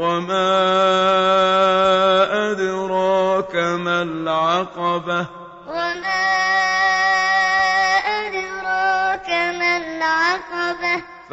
وما أدراك ما العقبة وما أدراك ما العقبة